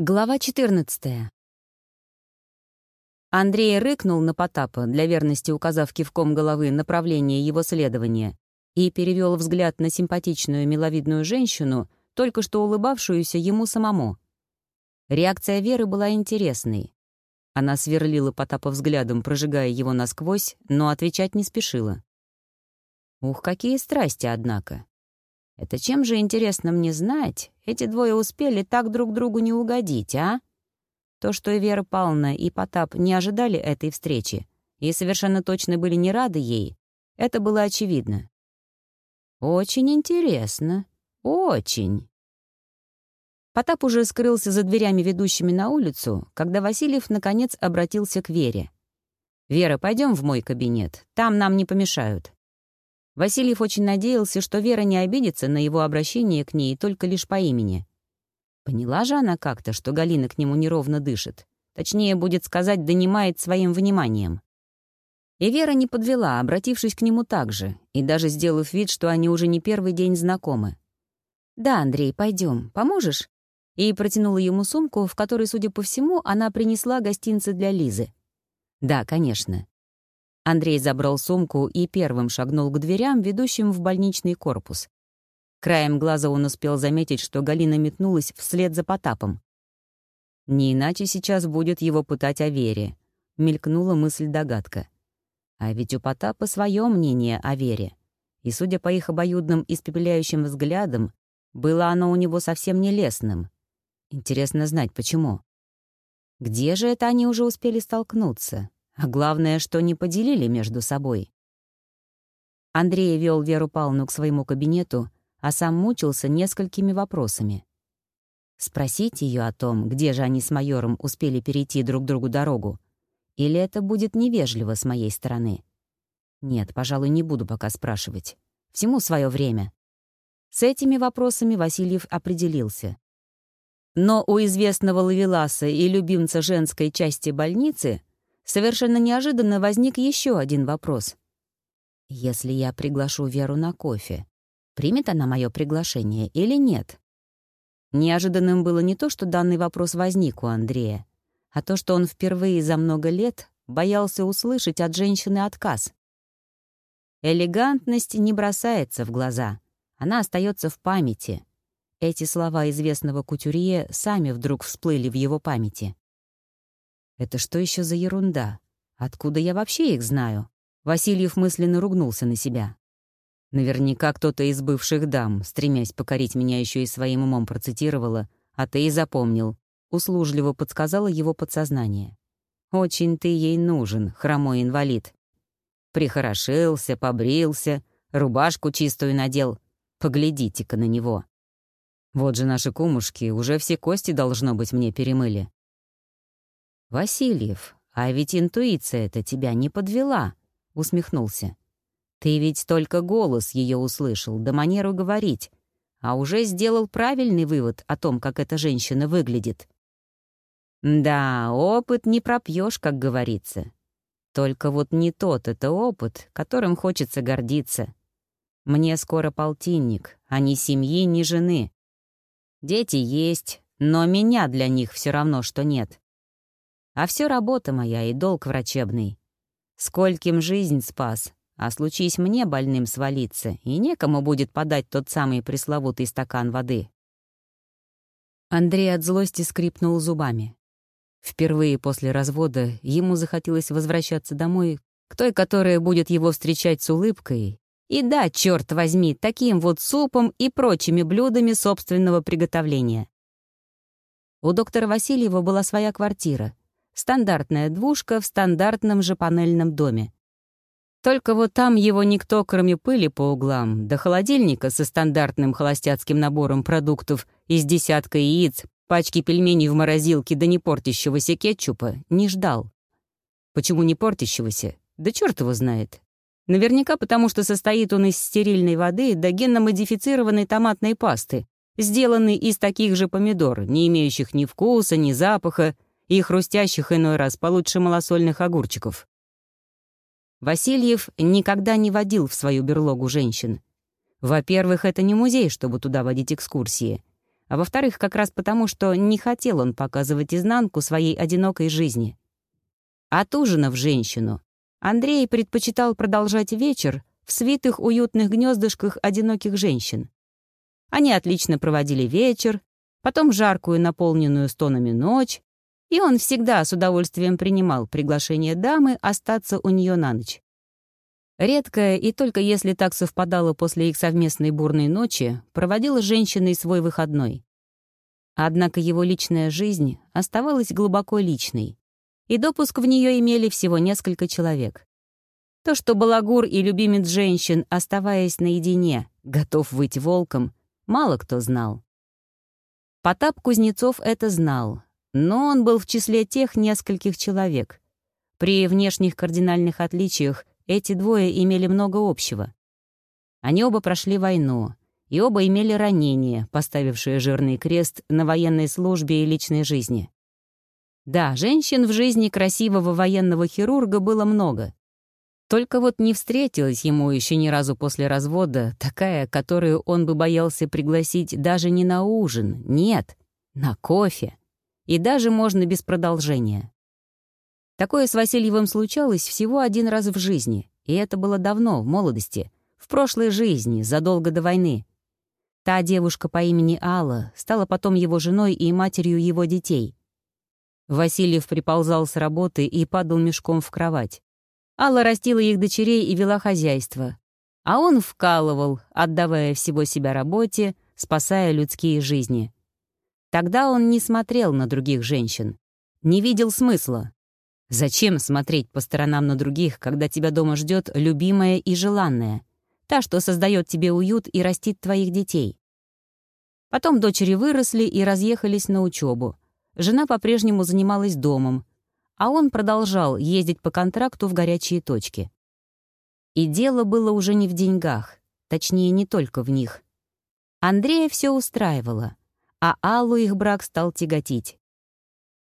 Глава 14. Андрей рыкнул на Потапа, для верности указав кивком головы направление его следования, и перевел взгляд на симпатичную миловидную женщину, только что улыбавшуюся ему самому. Реакция Веры была интересной. Она сверлила Потапа взглядом, прожигая его насквозь, но отвечать не спешила. Ух, какие страсти, однако. Это чем же, интересно мне знать, эти двое успели так друг другу не угодить, а? То, что и Вера Павловна, и Потап не ожидали этой встречи и совершенно точно были не рады ей, это было очевидно. «Очень интересно. Очень». Потап уже скрылся за дверями, ведущими на улицу, когда Васильев, наконец, обратился к Вере. «Вера, пойдем в мой кабинет. Там нам не помешают». Васильев очень надеялся, что Вера не обидится на его обращение к ней только лишь по имени. Поняла же она как-то, что Галина к нему неровно дышит. Точнее, будет сказать, донимает своим вниманием. И Вера не подвела, обратившись к нему так же, и даже сделав вид, что они уже не первый день знакомы. «Да, Андрей, пойдем, поможешь?» И протянула ему сумку, в которой, судя по всему, она принесла гостинцы для Лизы. «Да, конечно. Андрей забрал сумку и первым шагнул к дверям, ведущим в больничный корпус. Краем глаза он успел заметить, что Галина метнулась вслед за Потапом. «Не иначе сейчас будет его пытать о Вере», — мелькнула мысль-догадка. А ведь у Потапа свое мнение о Вере. И, судя по их обоюдным испепеляющим взглядам, было оно у него совсем не лесным. Интересно знать, почему. Где же это они уже успели столкнуться? А главное, что не поделили между собой. Андрей вел Веру Павловну к своему кабинету, а сам мучился несколькими вопросами. Спросить ее о том, где же они с майором успели перейти друг другу дорогу, или это будет невежливо с моей стороны? Нет, пожалуй, не буду пока спрашивать. Всему свое время. С этими вопросами Васильев определился. Но у известного лавеласа и любимца женской части больницы совершенно неожиданно возник еще один вопрос. Если я приглашу Веру на кофе, примет она мое приглашение или нет? Неожиданным было не то, что данный вопрос возник у Андрея, а то, что он впервые за много лет боялся услышать от женщины отказ. Элегантность не бросается в глаза, она остается в памяти. Эти слова известного кутюрье сами вдруг всплыли в его памяти. Это что еще за ерунда? Откуда я вообще их знаю? Васильев мысленно ругнулся на себя. Наверняка кто-то из бывших дам, стремясь покорить меня еще и своим умом процитировала, а ты и запомнил. Услужливо подсказала его подсознание. «Очень ты ей нужен, хромой инвалид. Прихорошился, побрился, рубашку чистую надел. Поглядите-ка на него. Вот же наши кумушки уже все кости, должно быть, мне перемыли. «Васильев, а ведь интуиция-то тебя не подвела», — усмехнулся. «Ты ведь только голос ее услышал, да манеру говорить, а уже сделал правильный вывод о том, как эта женщина выглядит». «Да, опыт не пропьешь, как говорится. Только вот не тот это опыт, которым хочется гордиться. Мне скоро полтинник, а ни семьи, ни жены. Дети есть, но меня для них все равно, что нет. А все работа моя и долг врачебный. Скольким жизнь спас, а случись мне больным свалиться, и некому будет подать тот самый пресловутый стакан воды. Андрей от злости скрипнул зубами. Впервые после развода ему захотелось возвращаться домой к той, которая будет его встречать с улыбкой. И да, черт возьми, таким вот супом и прочими блюдами собственного приготовления. У доктора Васильева была своя квартира, Стандартная двушка в стандартном же панельном доме. Только вот там его никто, кроме пыли по углам, до холодильника со стандартным холостяцким набором продуктов из десятка яиц, пачки пельменей в морозилке да не кетчупа, не ждал. Почему не портящегося? Да черт его знает. Наверняка потому, что состоит он из стерильной воды да генно-модифицированной томатной пасты, сделанной из таких же помидор, не имеющих ни вкуса, ни запаха, и хрустящих иной раз получше малосольных огурчиков. Васильев никогда не водил в свою берлогу женщин. Во-первых, это не музей, чтобы туда водить экскурсии. а во-вторых, как раз потому, что не хотел он показывать изнанку своей одинокой жизни. Отужинав женщину, Андрей предпочитал продолжать вечер в свитых уютных гнездышках одиноких женщин. Они отлично проводили вечер, потом жаркую, наполненную стонами ночь, и он всегда с удовольствием принимал приглашение дамы остаться у нее на ночь. Редкое, и только если так совпадало после их совместной бурной ночи, проводила женщиной свой выходной. Однако его личная жизнь оставалась глубоко личной, и допуск в нее имели всего несколько человек. То, что Балагур и любимец женщин, оставаясь наедине, готов быть волком, мало кто знал. Потап Кузнецов это знал, но он был в числе тех нескольких человек. При внешних кардинальных отличиях эти двое имели много общего. Они оба прошли войну, и оба имели ранения, поставившие жирный крест на военной службе и личной жизни. Да, женщин в жизни красивого военного хирурга было много. Только вот не встретилась ему еще ни разу после развода такая, которую он бы боялся пригласить даже не на ужин, нет, на кофе. И даже можно без продолжения. Такое с Васильевым случалось всего один раз в жизни, и это было давно, в молодости, в прошлой жизни, задолго до войны. Та девушка по имени Алла стала потом его женой и матерью его детей. Васильев приползал с работы и падал мешком в кровать. Алла растила их дочерей и вела хозяйство. А он вкалывал, отдавая всего себя работе, спасая людские жизни. Тогда он не смотрел на других женщин, не видел смысла. Зачем смотреть по сторонам на других, когда тебя дома ждет любимая и желанная, та, что создает тебе уют и растит твоих детей? Потом дочери выросли и разъехались на учебу. Жена по-прежнему занималась домом, а он продолжал ездить по контракту в горячие точки. И дело было уже не в деньгах, точнее, не только в них. Андрея все устраивало, а Аллу их брак стал тяготить.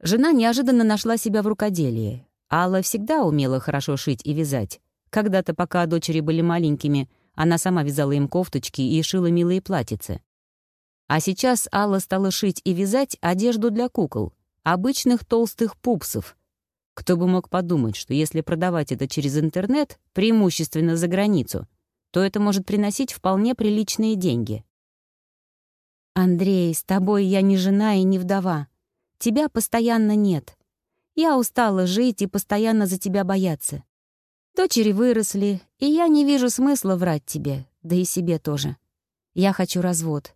Жена неожиданно нашла себя в рукоделии. Алла всегда умела хорошо шить и вязать. Когда-то, пока дочери были маленькими, она сама вязала им кофточки и шила милые платьицы. А сейчас Алла стала шить и вязать одежду для кукол, обычных толстых пупсов. Кто бы мог подумать, что если продавать это через интернет, преимущественно за границу, то это может приносить вполне приличные деньги. «Андрей, с тобой я не жена и не вдова. Тебя постоянно нет. Я устала жить и постоянно за тебя бояться. Дочери выросли, и я не вижу смысла врать тебе, да и себе тоже. Я хочу развод.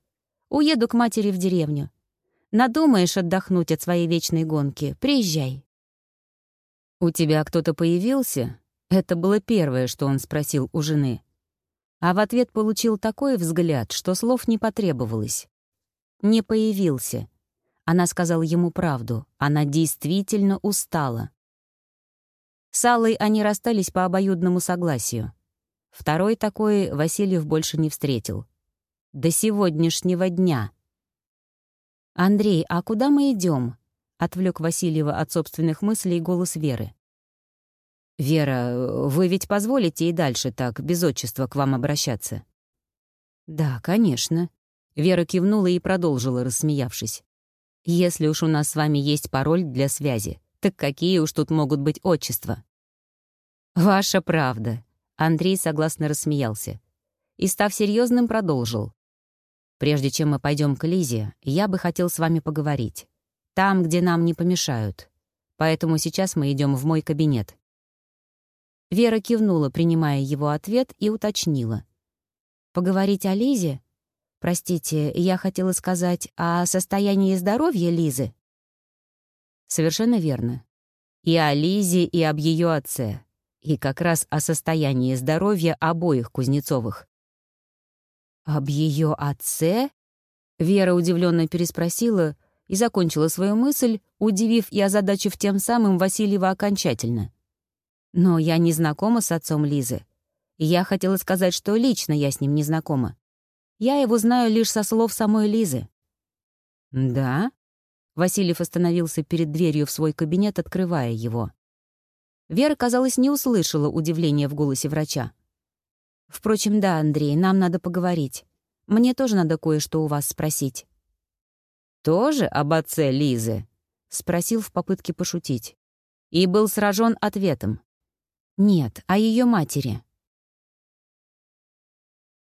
Уеду к матери в деревню. Надумаешь отдохнуть от своей вечной гонки, приезжай. «У тебя кто-то появился?» Это было первое, что он спросил у жены. А в ответ получил такой взгляд, что слов не потребовалось. Не появился. Она сказала ему правду. Она действительно устала. С Аллой они расстались по обоюдному согласию. Второй такой Васильев больше не встретил. До сегодняшнего дня. «Андрей, а куда мы идем? отвлек Васильева от собственных мыслей голос Веры. «Вера, вы ведь позволите и дальше так, без отчества, к вам обращаться?» «Да, конечно». Вера кивнула и продолжила, рассмеявшись. Если уж у нас с вами есть пароль для связи, так какие уж тут могут быть отчества? Ваша правда. Андрей согласно рассмеялся. И, став серьезным, продолжил. Прежде чем мы пойдем к Лизе, я бы хотел с вами поговорить. Там, где нам не помешают. Поэтому сейчас мы идем в мой кабинет. Вера кивнула, принимая его ответ, и уточнила. «Поговорить о Лизе? Простите, я хотела сказать о состоянии здоровья Лизы. Совершенно верно. И о Лизе, и об ее отце. И как раз о состоянии здоровья обоих Кузнецовых. «Об ее отце?» Вера удивленно переспросила и закончила свою мысль, удивив и озадачив тем самым Васильева окончательно. «Но я не знакома с отцом Лизы. Я хотела сказать, что лично я с ним не знакома. Я его знаю лишь со слов самой Лизы». «Да?» Васильев остановился перед дверью в свой кабинет, открывая его. Вера, казалось, не услышала удивления в голосе врача. «Впрочем, да, Андрей, нам надо поговорить. Мне тоже надо кое-что у вас спросить». «Тоже об отце Лизы?» — спросил в попытке пошутить. И был сражен ответом. «Нет, о ее матери».